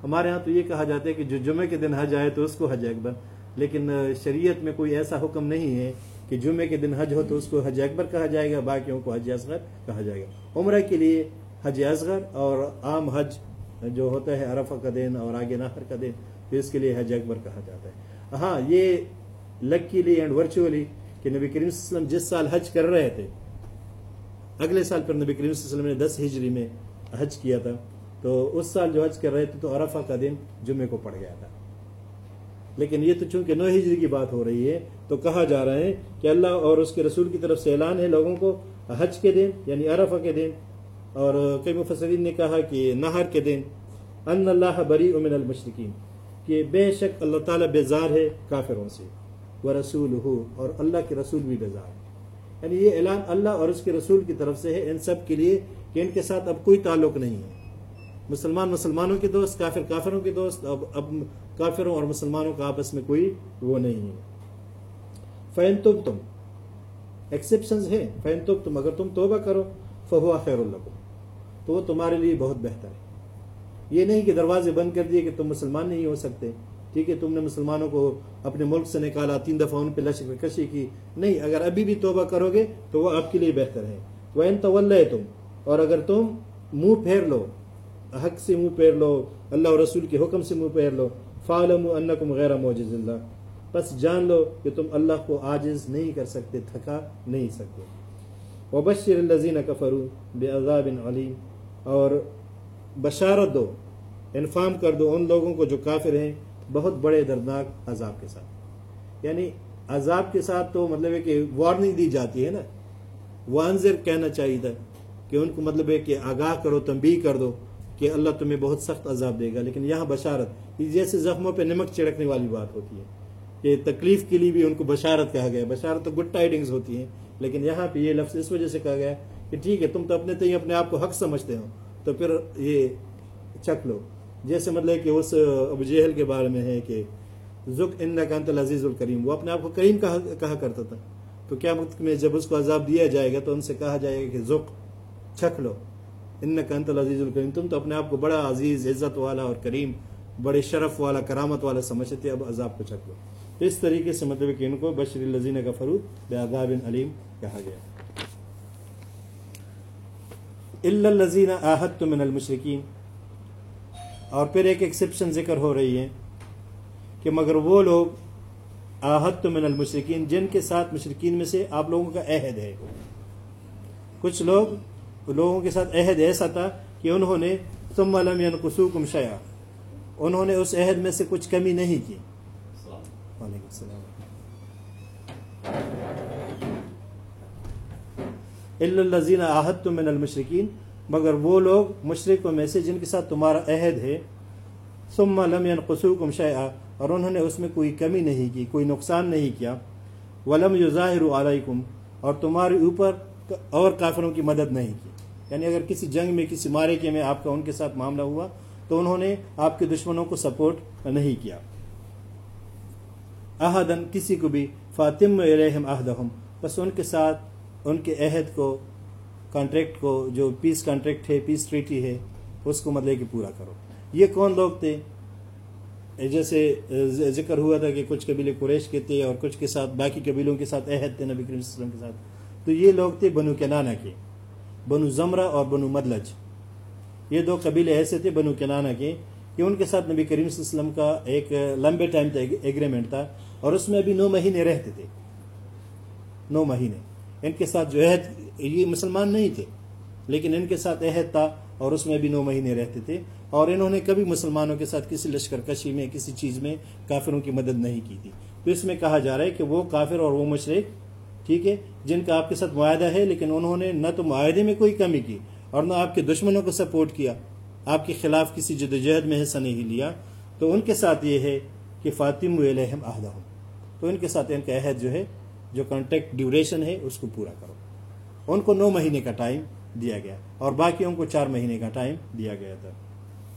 ہمارے ہاں تو یہ کہا جاتا ہے کہ جو جمعے کے دن حج آئے تو اس کو حج اکبر، لیکن شریعت میں کوئی ایسا حکم نہیں ہے کہ جمعے کے دن حج ہو تو اس کو حج اکبر کہا جائے گا، باقیوں کو حج اصغر کہا جائے گا۔ عمرہ کے لیے حج اصغر اور عام حج جو ہوتا ہے عرفہ کا دن اور آگے نہر کا دن تو اس کے لیے حج اکبر کہا جاتا ہے۔ ہاں یہ لکیلی اینڈ ورچولی کہ نبی کریم صلی اللہ علیہ وسلم جس سال حج کر رہے تھے، اگلے سال پر نبی کریم صلی اللہ علیہ وسلم نے دس ہجری میں حج کیا تھا، تو اس سال جو حج کر رہے تھے تو عرفہ کا دن جمعے کو پڑ گیا تھا۔ لیکن یہ تو چونکہ نو ہجری کی بات ہو رہی ہے تو کہا جا رہا ہے کہ اللہ اور اس کے رسول کی طرف سے اعلان ہے لوگوں کو حج کے دن یعنی عرفہ کے دن اور کئی مفسرین نے کہا کہ نہر کے دن۔ ان اللہ بری امن المشرقین کہ بے شک اللہ تعالیٰ بیزار ہے کافروں سے۔ وہ رسول ہو اور اللہ کے رسول بھی بیزار ہے یعنی یہ اعلان اللہ اور اس کے رسول کی طرف سے ہے ان سب کے لیے کہ ان کے ساتھ اب کوئی تعلق نہیں ہے۔ مسلمان مسلمانوں کے دوست، کافر کافروں کے دوست، اب اب کافروں اور مسلمانوں کا آپس میں کوئی وہ نہیں ہے۔ فین تم تم ایکسیپشنز ہیں. فین تم تم اگر تم توبہ کرو فہوا خیر القم تو وہ تمہارے لیے بہت بہتر ہے۔ یہ نہیں کہ دروازے بند کر دیے کہ تم مسلمان نہیں ہو سکتے۔ ٹھیک ہے، تم نے مسلمانوں کو اپنے ملک سے نکالا، تین دفعہ ان پہ لشکر کشی کی۔ نہیں، اگر ابھی بھی توبہ کرو گے تو وہ آپ کے لیے بہتر ہے۔ وہ ان طول تم اور اگر تم منہ پھیر لو، حق سے منہ پھیر لو، اللہ اور رسول کے حکم سے منہ پھیر لو فعلم انکم غیر موجز اللہ بس جان لو کہ تم اللہ کو عاجز نہیں کر سکتے، تھکا نہیں سکتے۔ وبشر الذین کفروا بعذاب علیم۔ اور بشارت دو، انفام کر دو ان لوگوں کو جو کافر ہیں بہت بڑے دردناک عذاب کے ساتھ۔ یعنی عذاب کے ساتھ تو مطلب ہے کہ وارننگ دی جاتی ہے نا۔ وانزر کہنا چاہیے تھا کہ ان کو مطلب ہے کہ آگاہ کرو، تنبیہ کر دو کہ اللہ تمہیں بہت سخت عذاب دے گا۔ لیکن یہاں بشارت جیسے زخموں پہ نمک چھڑکنے والی بات ہوتی ہے۔ کہ تکلیف کے لیے بھی ان کو بشارت کہا گیا بشارت تو گڈ ٹائڈنگز ہوتی ہیں، لیکن یہاں پہ یہ لفظ اس وجہ سے کہا گیا کہ ٹھیک ہے، تم تو اپنے تئیں اپنے آپ کو حق سمجھتے ہو، تو پھر یہ چک لو۔ جیسے مطلب کہ اس ابو جہل کے بارے میں ہے کہ ذک ان کانت العزیز الکریم، وہ اپنے آپ کو کریم کہا کہا کرتا تھا۔ تو کیا وقت میں جب اس کو عذاب دیا جائے گا تو ان سے کہا جائے گا کہ ذک چھک لو۔ ان کانت العزیز الکریم، تم تو اپنے آپ کو بڑا عزیز، عزت والا اور کریم، بڑے شرف والا، کرامت والا سمجھتے تھے اب عذاب کو چھک لو۔ اس طریقے سے مطلب کہ ان کو بشر الزین کا فروغ بے علیم کہا گیا۔ الزین آحت من المشرقین اور پھر ایک ایکسیپشن ذکر ہو رہی ہے کہ مگر وہ لوگ آحت من المشرقین جن کے ساتھ مشرقین میں سے آپ لوگوں کا عہد ہے۔ کچھ لوگ لوگوں کے ساتھ عہد ایسا تھا کہ انہوں نے ثم لم ينقصوكم شيئا۔ انہوں نے اس عہد میں سے کچھ کمی نہیں کی۔ الزین آحت من المشرقین مگر وہ لوگ مشرقوں میں سے جن کے ساتھ تمہارا عہد ہے، ثم لم ينقصوكم شيئا اور انہوں نے اس میں کوئی کمی نہیں کی، کوئی نقصان نہیں کیا، ولم یظاہر علیکم، اور تمہارے اوپر اور کافروں کی مدد نہیں کی۔ یعنی اگر کسی جنگ میں، کسی مارے میں آپ کا ان کے ساتھ معاملہ ہوا، تو انہوں نے آپ کے دشمنوں کو سپورٹ نہیں کیا۔ احدن، کسی کو بھی فاطم علیہم احدہم، بس ان کے ساتھ ان کے عہد کو کانٹریکٹ کو، جو پیس کانٹریکٹ ہے پیس ٹریٹی ہے، اس کو مطلب کہ پورا کرو۔ یہ کون لوگ تھے؟ جیسے ذکر ہوا تھا کہ کچھ قبیلے قریش کے تھے اور کچھ کے ساتھ، باقی قبیلوں کے ساتھ عہد تھے نبی کریم صلی اللہ علیہ وسلم کے ساتھ۔ تو یہ لوگ تھے بنو کنانا کے، بنو زمرہ اور بنو مدلج۔ یہ دو قبیلے ایسے تھے بنو کنانا کے کہ ان کے ساتھ نبی کریم صلی اللہ علیہ وسلم کا ایک لمبے ٹائم تک ایگریمنٹ تھا اور اس میں ابھی نو مہینے رہتے تھے۔ نو مہینے۔ ان کے ساتھ جو عہد، یہ مسلمان نہیں تھے، لیکن ان کے ساتھ عہد تھا اور اس میں بھی نو مہینے رہتے تھے اور انہوں نے کبھی مسلمانوں کے ساتھ کسی لشکر کشی میں، کسی چیز میں کافروں کی مدد نہیں کی تھی۔ تو اس میں کہا جا رہا ہے کہ وہ کافر اور وہ مشرق، ٹھیک ہے، جن کا آپ کے ساتھ معاہدہ ہے، لیکن انہوں نے نہ تو معاہدے میں کوئی کمی کی اور نہ آپ کے دشمنوں کو سپورٹ کیا، آپ کے خلاف کسی جدوجہد میں حصہ نہیں لیا۔ تو ان کے ساتھ یہ ہے کہ فاطم علیہم عہدہ ہوں تو ان کے ساتھ ان کا عہد جو ہے جو کانٹیکٹ ڈیوریشن ہے، اس کو پورا کرو۔ ان کو نو مہینے کا ٹائم دیا گیا، اور باقیوں کو چار مہینے کا ٹائم دیا گیا تھا۔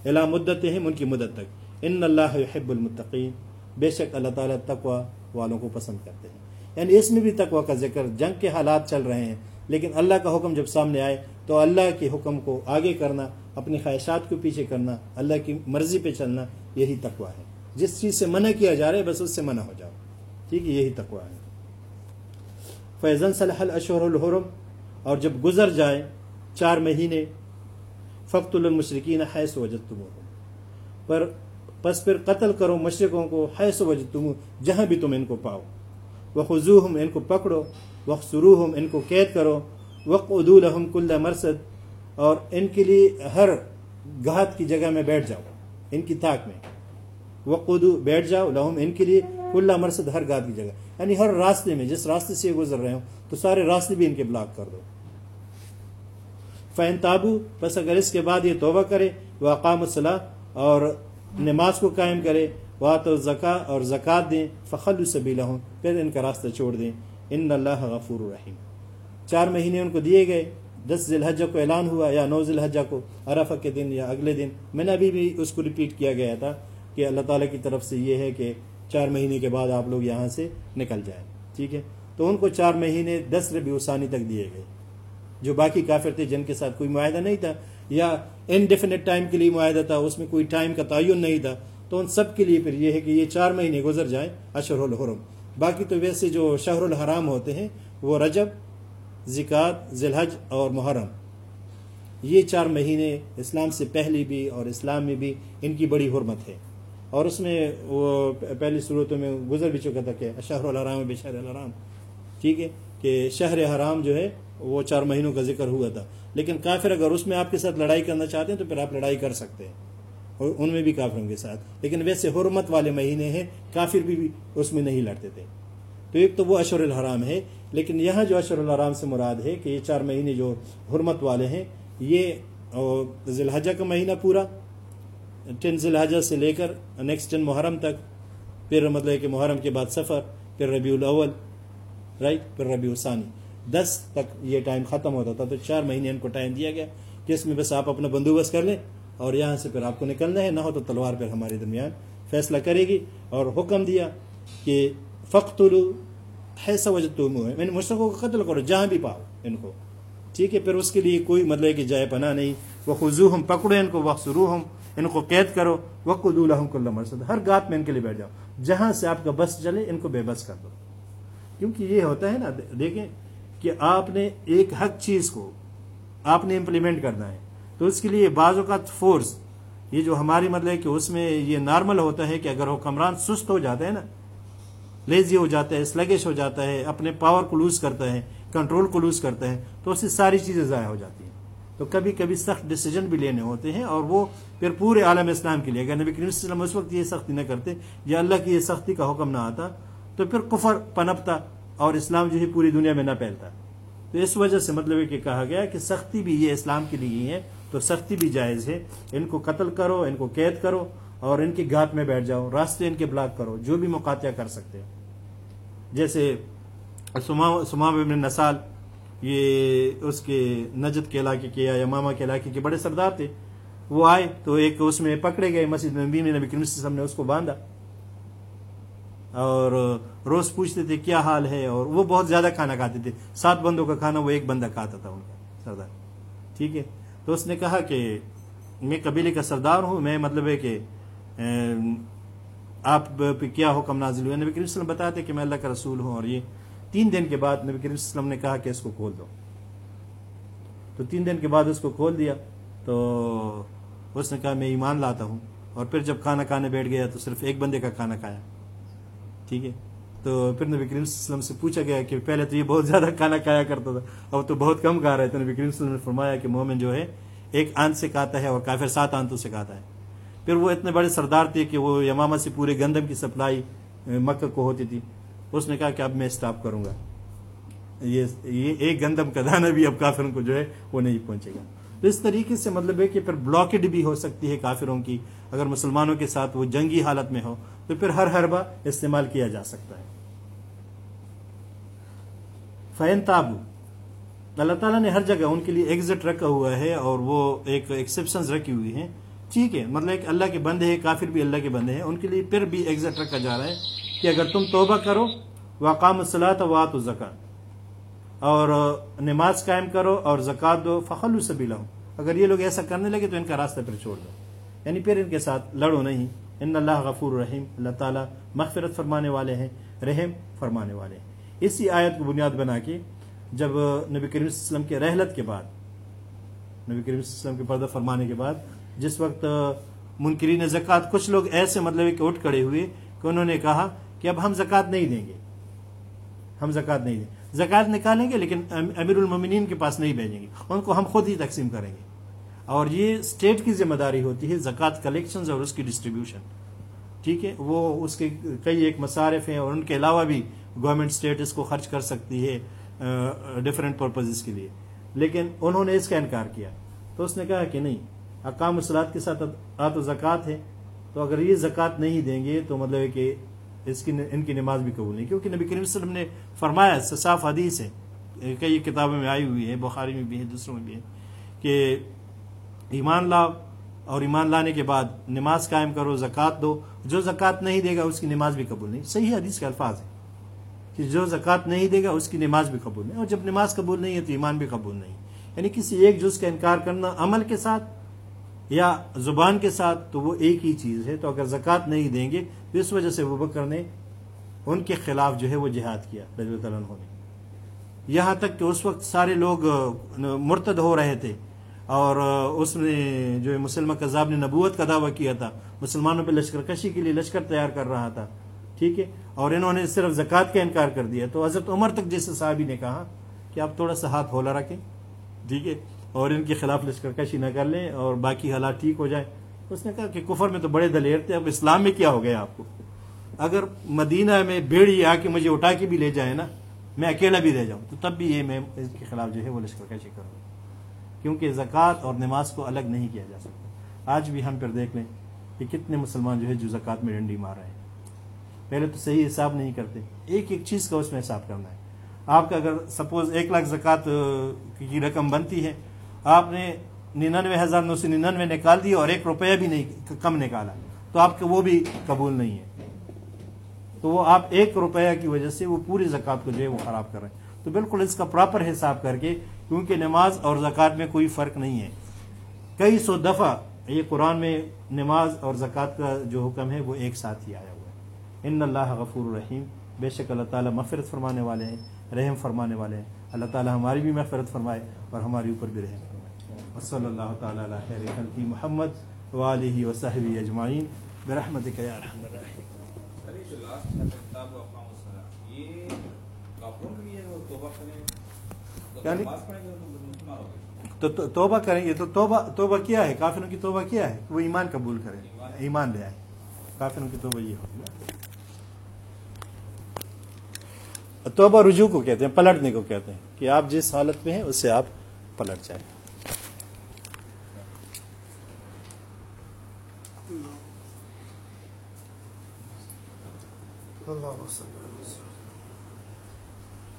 الا مدت ہیں ان کی مدت تک۔ ان اللہ حب المتقین، بے شک اللہ تعالیٰ تقوا والوں کو پسند کرتے ہیں۔ یعنی اس میں بھی تقوا کا ذکر، جنگ کے حالات چل رہے ہیں، لیکن اللہ کا حکم جب سامنے آئے تو اللہ کے حکم کو آگے کرنا، اپنی خواہشات کو پیچھے کرنا، اللہ کی مرضی پہ چلنا، یہی تقوا ہے۔ جس چیز سے منع کیا جا رہا ہے، بس اس سے منع ہو جاؤ۔ ٹھیک ہے، یہی تقوا ہے۔ فیضن صلاح الشور الحرم اور جب گزر جائے چار مہینے فخت المشرقین حیث وجد تم پر پس پھر قتل کرو مشرقوں کو حیث وجد تم جہاں بھی تم ان کو پاؤ۔ وہ خزو ہم ان کو پکڑو۔ وق سرو ہم ان کو قید کرو۔ وق ادول ہم کل مرسد اور ان کے لیے ہر گھات کی جگہ میں بیٹھ جاؤ، ان کی طاق میں۔ وق ادو بیٹھ جاؤ لہم ان کے لیے۔ کل مرسد ہر گھات کی جگہ۔ یعنی ہر راستے میں جس راستے سے یہ گزر رہے ہوں، تو سارے راستے بھی ان کے بلاک کر دو۔ فین تابو بس اگر اس کے بعد یہ توبہ کرے وہ اقام الصلاح اور نماز کو قائم کرے وہ تو زکا اور زکوٰۃ دیں فخل سبیلا ہوں پھر ان کا راستہ چھوڑ دیں۔ ان اللہ غفور الرحیم چار مہینے ان کو دیے گئے۔ دس ذی الحجہ کو اعلان ہوا یا نو ذی الحجہ کو عرفہ کے دن یا اگلے دن۔ میں نے ابھی بھی اس کو ریپیٹ کیا گیا تھا کہ اللہ تعالیٰ کی طرف سے یہ ہے کہ چار مہینے کے بعد آپ لوگ یہاں سے نکل جائیں۔ ٹھیک ہے؟ تو ان کو چار مہینے دس ربیع ثانی تک دیے گئے۔ جو باقی کافر تھے، جن کے ساتھ کوئی معاہدہ نہیں تھا یا انڈیفینٹ ٹائم کے لیے معاہدہ تھا، اس میں کوئی ٹائم کا تعین نہیں تھا، تو ان سب کے لیے پھر یہ ہے کہ یہ چار مہینے گزر جائیں اشہر الحرم۔ باقی تو ویسے جو شہر الحرام ہوتے ہیں، وہ رجب، زکوٰۃ ذلحج اور محرم۔ یہ چار مہینے اسلام سے پہلے بھی اور اسلام میں بھی ان کی بڑی حرمت ہے۔ اور اس میں وہ پہلی صورتوں میں گزر بھی چکا تھا کہ شہر الحرام بے شہر الحرام۔ ٹھیک ہے؟ کہ شہر حرام جو ہے وہ چار مہینوں کا ذکر ہوا تھا۔ لیکن کافر اگر اس میں آپ کے ساتھ لڑائی کرنا چاہتے ہیں تو پھر آپ لڑائی کر سکتے ہیں۔ اور ان میں بھی کافروں کے ساتھ۔ لیکن ویسے حرمت والے مہینے ہیں کافر بھی, بھی اس میں نہیں لڑتے تھے۔ تو ایک تو وہ اشر الحرام ہے لیکن یہاں جو اشر الحرام سے مراد ہے کہ یہ چار مہینے جو حرمت والے ہیں یہ ذی الحجہ کا مہینہ پورا ٹین ذی الحجہ سے لے کر نیکسٹ ٹین محرم تک، پھر مطلب کہ محرم کے بعد سفر، پھر ربیع الاول رائٹ پھر ربیع الثانی۔ دس تک یہ ٹائم ختم ہوتا تھا، تو چار مہینے ان کو ٹائم دیا گیا کہ اس میں بس آپ اپنا بندوبست کر لیں اور یہاں سے پھر آپ کو نکلنا ہے، نہ ہو تو تلوار پھر ہمارے درمیان فیصلہ کرے گی۔ اور حکم دیا کہ فخت ہے سوج تم میں نے یعنی مشرقوں کو قتل کرو جہاں بھی پاؤ ان کو۔ ٹھیک ہے، پھر اس کے لیے کوئی مطلب کہ جائے پناہ نہیں۔ وہ خزو ہم پکڑو ان کو وقت ہم ان کو قید کرو۔ وقت الحم کل مرسد ہر گات میں ان کے لیے بیٹھ جاؤ۔ جہاں سے آپ کا بس چلے، ان کو بے بس کر دو۔ کیونکہ یہ ہوتا ہے نا، دیکھیں کہ آپ نے ایک حق چیز کو آپ نے امپلیمنٹ کرنا ہے۔ تو اس کے لیے بعض اوقات فورس یہ جو ہماری مطلب کہ اس میں یہ نارمل ہوتا ہے کہ اگر حکمران سست ہو جاتا ہے نا لیزی ہو جاتا ہے سلگش ہو جاتا ہے، اپنے پاور کو لوز کرتا ہے کنٹرول کو لوز کرتا ہے، تو اس سے ساری چیزیں ضائع ہو جاتی ہیں۔ تو کبھی کبھی سخت ڈیسیجن بھی لینے ہوتے ہیں اور وہ پھر پورے عالم اسلام کے لیے، اگر نبی کریم صلی اللہ علیہ وسلم اس وقت یہ سختی نہ کرتے، یا اللہ کی یہ سختی کا حکم نہ آتا، تو پھر کفر پنپتا اور اسلام جو ہے پوری دنیا میں نہ پھیلتا۔ تو اس وجہ سے مطلب ہے کہ کہا گیا کہ سختی بھی یہ اسلام کے لیے ہی ہے، تو سختی بھی جائز ہے۔ ان کو قتل کرو، ان کو قید کرو اور ان کی گھات میں بیٹھ جاؤ، راستے ان کے بلاک کرو، جو بھی مقاتیہ کر سکتے۔ جیسے سمام ابن نسال یہ اس کے نجد کے علاقے کے یا ماما کے علاقے کے بڑے سردار تھے، وہ آئے تو ایک اس میں پکڑے گئے مسجد نبی میں نبی کریم صلی اللہ علیہ وسلم نے اس کو باندھا۔ اور روز پوچھتے تھے، کیا حال ہے؟ اور وہ بہت زیادہ کھانا کھاتے تھے۔ سات بندوں کا کھانا، وہ ایک بندہ کھاتا تھا ان کا سردار۔ ٹھیک ہے؟ تو اس نے کہا کہ میں قبیلے کا سردار ہوں، میں مطلب ہے کہ آپ پہ کیا حکم نازل ہوئے؟ نبی کریم وسلم بتاتے کہ میں اللہ کا رسول ہوں اور یہ تین دن کے بعد نبی کریم وسلم نے کہا کہ اس کو کھول دو۔ تو تین دن کے بعد اس کو کھول دیا۔ تو اس نے کہا میں ایمان لاتا ہوں۔ اور پھر جب کھانا کھانے بیٹھ گیا تو صرف ایک بندے کا کھانا کھایا۔ ٹھیک ہے؟ تو پھر نبی کریم وسلم سے پوچھا گیا کہ پہلے تو یہ بہت زیادہ کھانا کھایا کرتا تھا، اب تو بہت کم کھا رہے تھے نبی کریم وسلم نے فرمایا کہ مومن جو ہے، ایک آنت سے کھاتا ہے اور کافر سات آنتوں سے کھاتا ہے۔ پھر وہ اتنے بڑے سردار تھے کہ وہ یمامہ سے پورے گندم کی سپلائی مکہ کو ہوتی تھی۔ اس نے کہا کہ اب میں اسٹاپ کروں گا۔ یہ ایک گندم کا دانہ بھی اب کافروں کو جو ہے وہ نہیں پہنچے گا۔ تو اس طریقے سے مطلب ہے کہ پھر بلاکڈ بھی ہو سکتی ہے کافروں کی۔ اگر مسلمانوں کے ساتھ وہ جنگی حالت میں ہو، تو پھر ہر حربہ استعمال کیا جا سکتا ہے۔ فین تابو اللہ تعالیٰ نے ہر جگہ ان کے لیے ایگزٹ رکھا ہوا ہے اور وہ ایک ایکسیپشنز رکھی ہوئی ہیں۔ ٹھیک ہے مطلب کہ اللہ کے بندے ہیں، کافر بھی اللہ کے بندے ہیں۔ ان کے لیے پھر بھی ایگزٹ رکھا جا رہا ہے۔ کہ اگر تم توبہ کرو وقام الصلاۃ وات و زکات اور، نماز قائم کرو اور زکات دو فخل سبیلا اگر یہ لوگ ایسا کرنے لگے تو ان کا راستہ پھر چھوڑ دو۔ یعنی پھر ان کے ساتھ لڑو نہیں۔ ان اللہ غفور رحیم اللہ تعالیٰ مغفرت فرمانے والے ہیں، رحم فرمانے والے ہیں۔ اسی آیت کو بنیاد بنا کے جب نبی کریم صلی اللہ علیہ وسلم کے رحلت کے بعد، نبی کریم صلی اللہ علیہ وسلم کے پردہ فرمانے کے بعد، جس وقت منکرین زکوٰۃ، کچھ لوگ ایسے مطلب کہ اٹھ کھڑے ہوئے کہ انہوں نے کہا کہ اب ہم زکوٰۃ نہیں دیں گے۔ ہم زکوٰۃ نہیں دیں۔ زکوٰۃ نکالیں گے لیکن امیر المومنین کے پاس نہیں بھیجیں گے۔ ان کو ہم خود ہی تقسیم کریں گے۔ اور یہ اسٹیٹ کی ذمہ داری ہوتی ہے زکوٰۃ کلیکشنز اور اس کی ڈسٹریبیوشن۔ ٹھیک ہے؟ وہ اس کے کئی ایک مصارف ہیں اور ان کے علاوہ بھی گورنمنٹ اسٹیٹ اس کو خرچ کر سکتی ہے ڈفرینٹ پرپزز کے لیے۔ لیکن انہوں نے اس کا انکار کیا۔ تو اس نے کہا کہ نہیں، اقام الصلاط کے ساتھ آت و زکوٰۃ ہے۔ تو اگر یہ زکوٰۃ نہیں دیں گے تو مطلب ہے کہ اس کی ان کی نماز بھی قبول نہیں، کیونکہ نبی کریم صلی اللہ علیہ وسلم نے فرمایا صاف حدیث ہے کئی کتابوں میں آئی ہوئی ہے بخاری میں بھی ہے دوسروں میں بھی ہے کہ ایمان لاؤ اور ایمان لانے کے بعد نماز قائم کرو، زکوٰۃ دو، جو زکوٰۃ نہیں دے گا اس کی نماز بھی قبول نہیں۔ صحیح حدیث کے الفاظ ہیں کہ جو زکوٰۃ نہیں دے گا اس کی نماز بھی قبول نہیں، اور جب نماز قبول نہیں ہے تو ایمان بھی قبول نہیں۔ یعنی کسی ایک جز کا انکار کرنا عمل کے ساتھ یا زبان کے ساتھ تو وہ ایک ہی چیز ہے، تو اگر زکوٰۃ نہیں دیں گے، تو اس وجہ سے وہ بکر نے ان کے خلاف جو ہے وہ جہاد کیا، رضی اللہ عنہ نے۔ یہاں تک کہ اس وقت سارے لوگ مرتد ہو رہے تھے۔ اور اس نے جو مسلمہ کذاب نے نبوت کا دعویٰ کیا تھا۔ مسلمانوں پہ لشکر کشی کے لیے لشکر تیار کر رہا تھا۔ ٹھیک ہے؟ اور انہوں نے صرف زکوٰۃ کا انکار کر دیا۔ تو حضرت عمر تک جیسے صحابی نے کہا کہ آپ تھوڑا سا ہاتھ ہولا رکھیں۔ ٹھیک ہے؟ اور ان کے خلاف لشکر کشی نہ کر لیں اور باقی حالات ٹھیک ہو جائے اس نے کہا کہ کفر میں تو بڑے دلیر تھے اب اسلام میں کیا ہو گیا آپ کو؟ اگر مدینہ میں بھیڑی آ کے مجھے اٹھا کے بھی لے جائے نا، میں اکیلا بھی رہ جاؤں، تو تب بھی یہ میں اس کے خلاف جو ہے وہ لشکر کشی کروں کیونکہ زکوٰۃ اور نماز کو الگ نہیں کیا جا سکتا۔ آج بھی ہم پھر دیکھ لیں کہ کتنے مسلمان جو ہے جو زکوٰۃ میں ڈنڈی مار رہے ہیں۔ پہلے تو صحیح حساب نہیں کرتے۔ ایک ایک چیز کا اس میں حساب کرنا ہے۔ آپ کا اگر سپوز ایک لاکھ زکوٰۃ کی رقم بنتی ہے آپ نے ننانوے ہزار نو سو ننانوے نکال دی اور ایک روپیہ بھی نہیں، کم نکالا۔ تو آپ کا وہ بھی قبول نہیں ہے۔ تو وہ آپ ایک روپیہ کی وجہ سے وہ پوری زکوٰۃ کو جو ہے وہ خراب کر رہے ہیں۔ تو بالکل اس کا پراپر حساب کر کے، کیونکہ نماز اور زکوٰۃ میں کوئی فرق نہیں ہے۔ کئی سو دفعہ یہ قرآن میں نماز اور زکوٰۃ کا جو حکم ہے وہ ایک ساتھ ہی آیا ہوا ہے۔ ان اللہ غفور الرحیم۔ بے شک اللہ تعالیٰ مغفرت فرمانے والے ہیں، رحم فرمانے والے ہیں۔ اللہ تعالیٰ ہماری بھی مغفرت فرمائے اور ہمارے اوپر بھی رحم فرمائے صلی اللہ تعالیٰ علیہ خیر خلقی محمد والی وصحبی اجمعین برحمت یا رحم الرحیم یعنی- تو توبہ کریں گے تو توبہ توبہ کیا ہے؟ کافروں کی توبہ کیا ہے؟ وہ ایمان قبول کریں، ایمان لے آئے کافروں کی توبہ یہ ہوگی توبہ رجوع کو کہتے ہیں، پلٹنے کو کہتے ہیں کہ آپ جس حالت میں ہیں، اس سے آپ پلٹ جائیں۔ اللہ وسلم